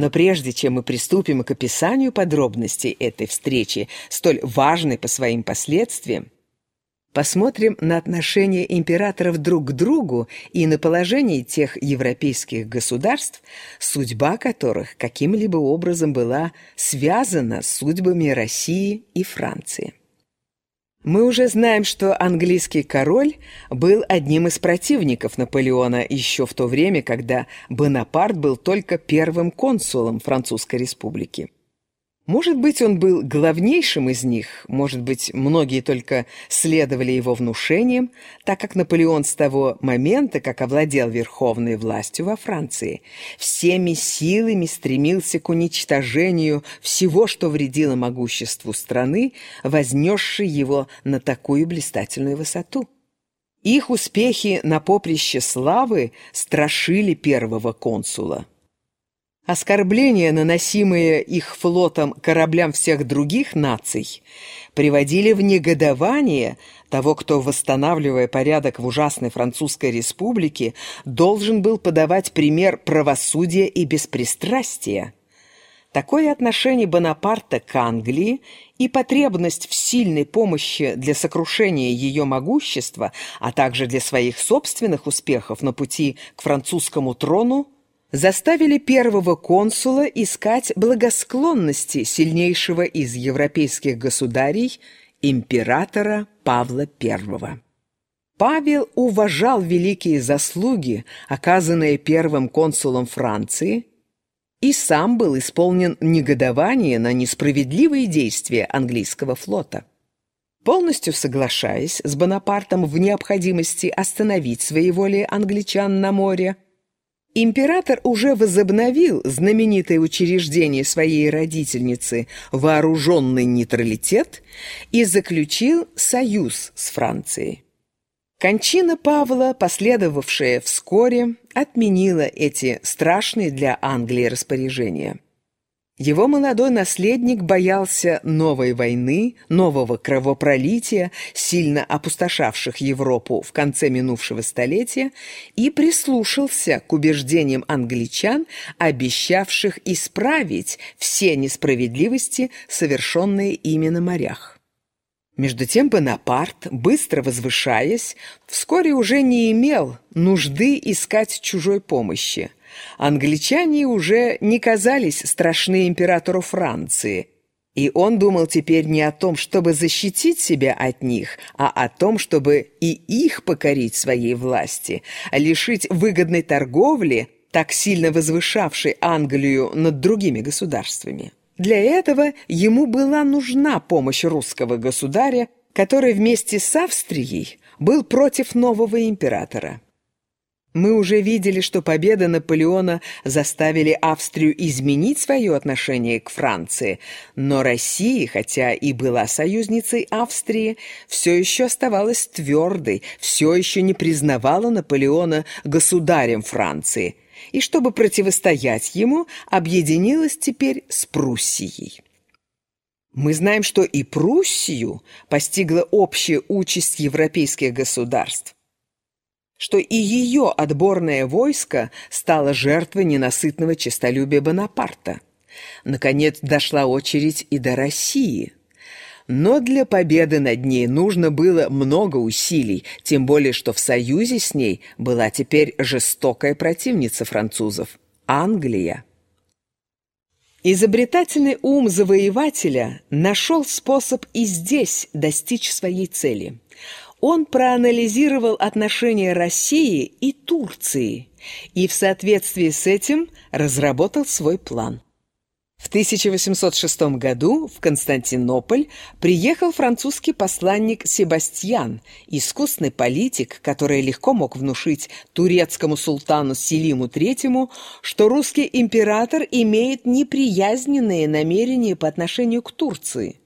Но прежде чем мы приступим к описанию подробностей этой встречи, столь важной по своим последствиям, Посмотрим на отношения императоров друг к другу и на положение тех европейских государств, судьба которых каким-либо образом была связана с судьбами России и Франции. Мы уже знаем, что английский король был одним из противников Наполеона еще в то время, когда Бонапарт был только первым консулом Французской республики. Может быть, он был главнейшим из них, может быть, многие только следовали его внушениям, так как Наполеон с того момента, как овладел верховной властью во Франции, всеми силами стремился к уничтожению всего, что вредило могуществу страны, вознесшей его на такую блистательную высоту. Их успехи на поприще славы страшили первого консула. Оскорбления, наносимые их флотом кораблям всех других наций, приводили в негодование того, кто, восстанавливая порядок в ужасной Французской республике, должен был подавать пример правосудия и беспристрастия. Такое отношение Бонапарта к Англии и потребность в сильной помощи для сокрушения ее могущества, а также для своих собственных успехов на пути к французскому трону – заставили первого консула искать благосклонности сильнейшего из европейских государей, императора Павла I. Павел уважал великие заслуги, оказанные первым консулом Франции, и сам был исполнен негодование на несправедливые действия английского флота. Полностью соглашаясь с Бонапартом в необходимости остановить своеволие англичан на море, Император уже возобновил знаменитое учреждение своей родительницы «Вооруженный нейтралитет» и заключил союз с Францией. Кончина Павла, последовавшая вскоре, отменила эти страшные для Англии распоряжения. Его молодой наследник боялся новой войны, нового кровопролития, сильно опустошавших Европу в конце минувшего столетия, и прислушался к убеждениям англичан, обещавших исправить все несправедливости, совершенные ими на морях. Между тем Бонапарт, быстро возвышаясь, вскоре уже не имел нужды искать чужой помощи – Англичане уже не казались страшны императору Франции, и он думал теперь не о том, чтобы защитить себя от них, а о том, чтобы и их покорить своей власти, лишить выгодной торговли, так сильно возвышавшей Англию над другими государствами. Для этого ему была нужна помощь русского государя, который вместе с Австрией был против нового императора. Мы уже видели, что победа Наполеона заставили Австрию изменить свое отношение к Франции, но Россия, хотя и была союзницей Австрии, все еще оставалась твердой, все еще не признавала Наполеона государем Франции, и чтобы противостоять ему, объединилась теперь с Пруссией. Мы знаем, что и Пруссию постигла общая участь европейских государств что и ее отборное войско стало жертвой ненасытного честолюбия Бонапарта. Наконец дошла очередь и до России. Но для победы над ней нужно было много усилий, тем более что в союзе с ней была теперь жестокая противница французов – Англия. Изобретательный ум завоевателя нашел способ и здесь достичь своей цели – он проанализировал отношения России и Турции и в соответствии с этим разработал свой план. В 1806 году в Константинополь приехал французский посланник Себастьян, искусный политик, который легко мог внушить турецкому султану Селиму III, что русский император имеет неприязненные намерения по отношению к Турции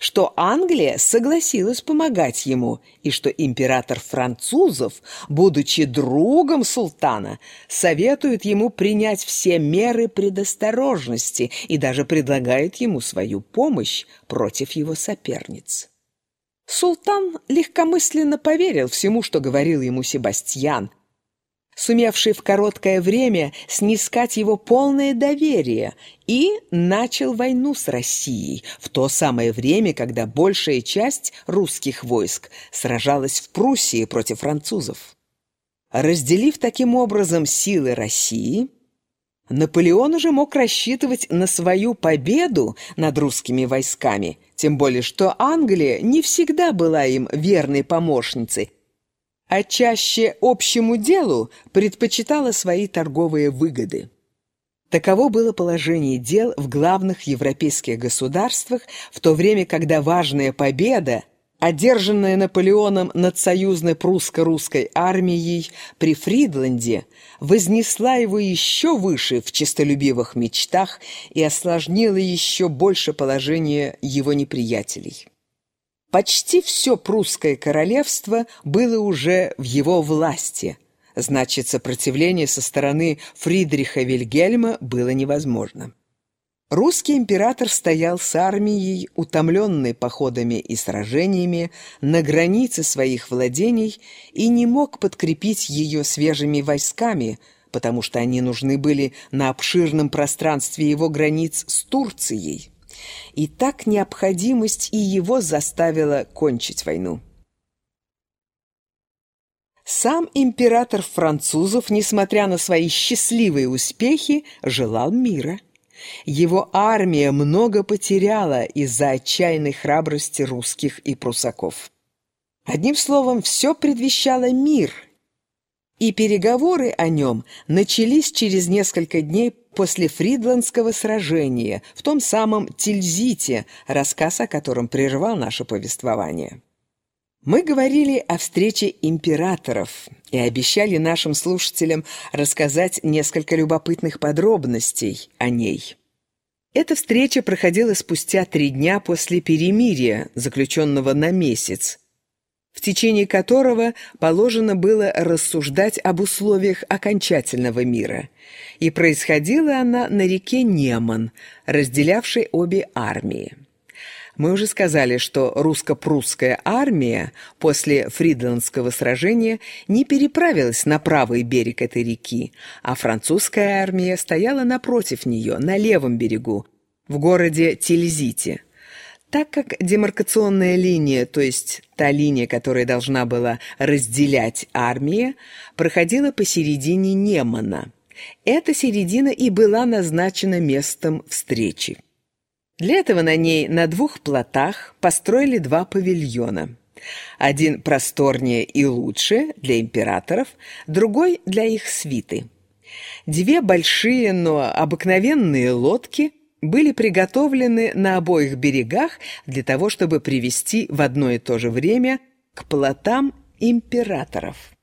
что Англия согласилась помогать ему и что император французов, будучи другом султана, советует ему принять все меры предосторожности и даже предлагает ему свою помощь против его соперниц. Султан легкомысленно поверил всему, что говорил ему Себастьян, сумевший в короткое время снискать его полное доверие, и начал войну с Россией в то самое время, когда большая часть русских войск сражалась в Пруссии против французов. Разделив таким образом силы России, Наполеон уже мог рассчитывать на свою победу над русскими войсками, тем более что Англия не всегда была им верной помощницей, а чаще общему делу предпочитала свои торговые выгоды. Таково было положение дел в главных европейских государствах в то время, когда важная победа одержанная Наполеоном над союзной прусско-русской армией при Фридланде, вознесла его еще выше в честолюбивых мечтах и осложнила еще больше положение его неприятелей. Почти все прусское королевство было уже в его власти, значит, сопротивление со стороны Фридриха Вильгельма было невозможно. Русский император стоял с армией, утомленной походами и сражениями, на границе своих владений и не мог подкрепить ее свежими войсками, потому что они нужны были на обширном пространстве его границ с Турцией. И так необходимость и его заставила кончить войну. Сам император французов, несмотря на свои счастливые успехи, желал мира – его армия много потеряла из-за отчаянной храбрости русских и прусаков. Одним словом, все предвещало мир, и переговоры о нем начались через несколько дней после Фридландского сражения, в том самом Тильзите, рассказ о котором прервал наше повествование. Мы говорили о встрече императоров и обещали нашим слушателям рассказать несколько любопытных подробностей о ней. Эта встреча проходила спустя три дня после перемирия, заключенного на месяц, в течение которого положено было рассуждать об условиях окончательного мира. И происходила она на реке Неман, разделявшей обе армии. Мы уже сказали, что русско-прусская армия после Фридландского сражения не переправилась на правый берег этой реки, а французская армия стояла напротив нее, на левом берегу, в городе Тильзите. Так как демаркационная линия, то есть та линия, которая должна была разделять армии, проходила посередине Немана. Эта середина и была назначена местом встречи. Для этого на ней на двух плотах построили два павильона. Один просторнее и лучше для императоров, другой для их свиты. Две большие, но обыкновенные лодки были приготовлены на обоих берегах для того, чтобы привести в одно и то же время к плотам императоров.